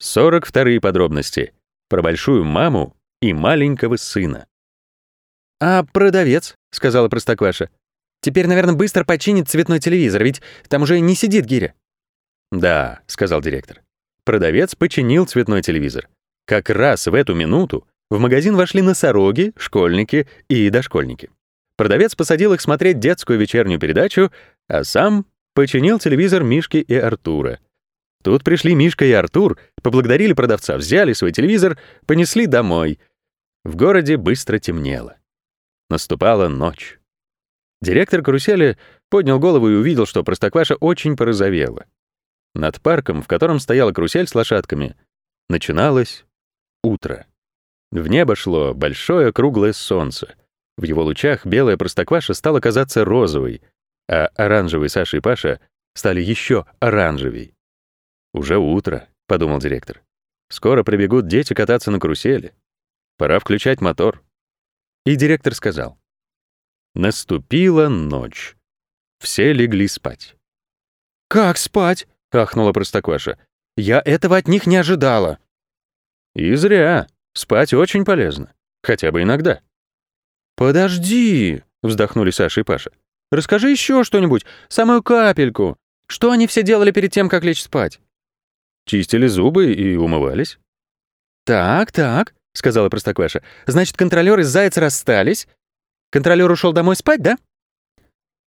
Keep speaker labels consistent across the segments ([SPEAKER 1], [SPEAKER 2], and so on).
[SPEAKER 1] 42 подробности. Про большую маму и маленького сына.
[SPEAKER 2] «А продавец», — сказала Простокваша, «теперь, наверное, быстро починит цветной телевизор, ведь там уже не сидит гиря».
[SPEAKER 1] «Да», — сказал директор. Продавец починил цветной телевизор. Как раз в эту минуту в магазин вошли носороги, школьники и дошкольники. Продавец посадил их смотреть детскую вечернюю передачу, а сам починил телевизор Мишки и Артура. Тут пришли Мишка и Артур, поблагодарили продавца, взяли свой телевизор, понесли домой. В городе быстро темнело. Наступала ночь. Директор карусели поднял голову и увидел, что Простокваша очень порозовела. Над парком, в котором стояла карусель с лошадками, начиналось утро. В небо шло большое круглое солнце. В его лучах белая Простокваша стала казаться розовой, а оранжевый Саша и Паша стали еще оранжевей. «Уже утро», — подумал директор. «Скоро прибегут дети кататься на карусели. Пора включать мотор». И директор сказал. Наступила ночь. Все легли спать.
[SPEAKER 2] «Как спать?» — ахнула Простокваша. «Я этого от них не ожидала».
[SPEAKER 1] «И зря. Спать очень полезно. Хотя бы иногда».
[SPEAKER 2] «Подожди», — вздохнули Саша и Паша. «Расскажи еще что-нибудь, самую капельку. Что они все делали перед тем, как лечь спать?»
[SPEAKER 1] Чистили зубы и умывались.
[SPEAKER 2] «Так, так», — сказала Простокваша. «Значит, контролер и заяц расстались? Контролер ушел домой спать, да?»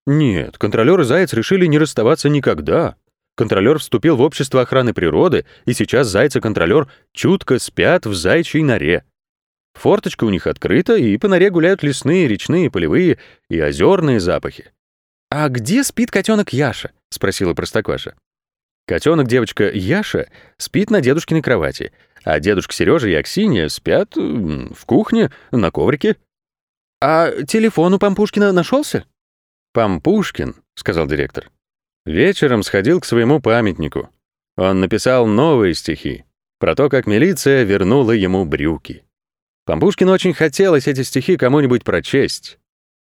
[SPEAKER 1] Нет, контролер и заяц решили не расставаться никогда. Контролер вступил в общество охраны природы, и сейчас заяц и контролер чутко спят в зайчьей норе. Форточка у них открыта, и по норе гуляют лесные, речные, полевые и озерные запахи.
[SPEAKER 2] «А где спит котенок Яша?» — спросила Простокваша.
[SPEAKER 1] Котенок девочка Яша спит на дедушкиной кровати, а дедушка Сережа и Аксинья спят в кухне на коврике.
[SPEAKER 2] «А телефон у Пампушкина нашелся?
[SPEAKER 1] «Пампушкин», — сказал директор, вечером сходил к своему памятнику. Он написал новые стихи про то, как милиция вернула ему брюки. Пампушкину очень хотелось эти стихи кому-нибудь прочесть.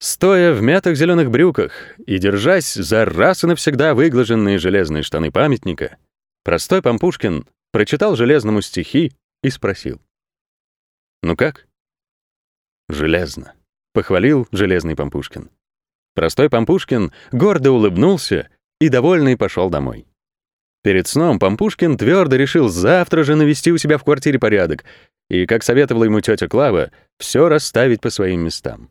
[SPEAKER 1] Стоя в мятых зеленых брюках и держась за раз и навсегда выглаженные железные штаны памятника, простой Пампушкин прочитал железному стихи и спросил. «Ну как?» «Железно», — похвалил железный Пампушкин. Простой Пампушкин гордо улыбнулся и, довольный, пошел домой. Перед сном Пампушкин твердо решил завтра же навести у себя в квартире порядок и, как советовала ему тетя Клава, все расставить по своим местам.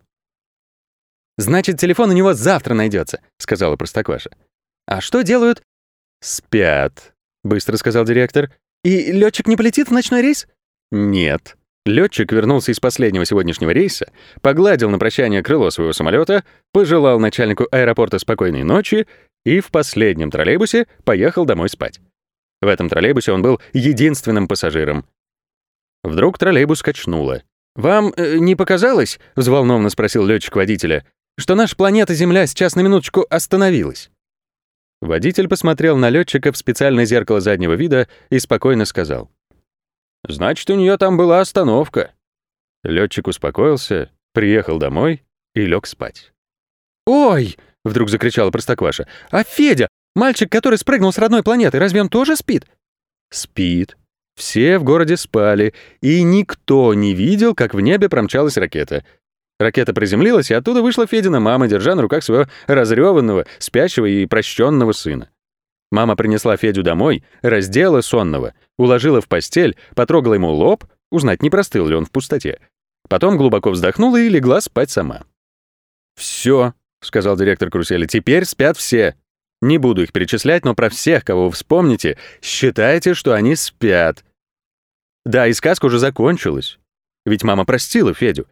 [SPEAKER 2] «Значит, телефон у него завтра найдется», — сказала Простокваша. «А что делают?»
[SPEAKER 1] «Спят», — быстро сказал директор.
[SPEAKER 2] «И летчик не полетит в ночной рейс?»
[SPEAKER 1] «Нет». Летчик вернулся из последнего сегодняшнего рейса, погладил на прощание крыло своего самолета, пожелал начальнику аэропорта спокойной ночи и в последнем троллейбусе поехал домой спать. В этом троллейбусе он был единственным пассажиром. Вдруг троллейбус качнуло. «Вам э, не показалось?» — взволнованно спросил летчик водителя что наша планета Земля сейчас на минуточку остановилась. Водитель посмотрел на летчика в специальное зеркало заднего вида и спокойно сказал. «Значит, у нее там была остановка». Летчик успокоился, приехал домой и лег спать.
[SPEAKER 2] «Ой!» — вдруг закричала Простокваша. «А Федя, мальчик, который спрыгнул с родной планеты, разве он тоже спит?»
[SPEAKER 1] «Спит. Все в городе спали, и никто не видел, как в небе промчалась ракета. Ракета приземлилась, и оттуда вышла Федина мама, держа на руках своего разрёванного, спящего и прощенного сына. Мама принесла Федю домой, раздела сонного, уложила в постель, потрогала ему лоб, узнать, не простыл ли он в пустоте. Потом глубоко вздохнула и легла спать сама. «Всё», — сказал директор карусели, — «теперь спят все. Не буду их перечислять, но про всех, кого вы вспомните, считайте, что они спят». Да, и сказка уже закончилась. Ведь мама простила Федю.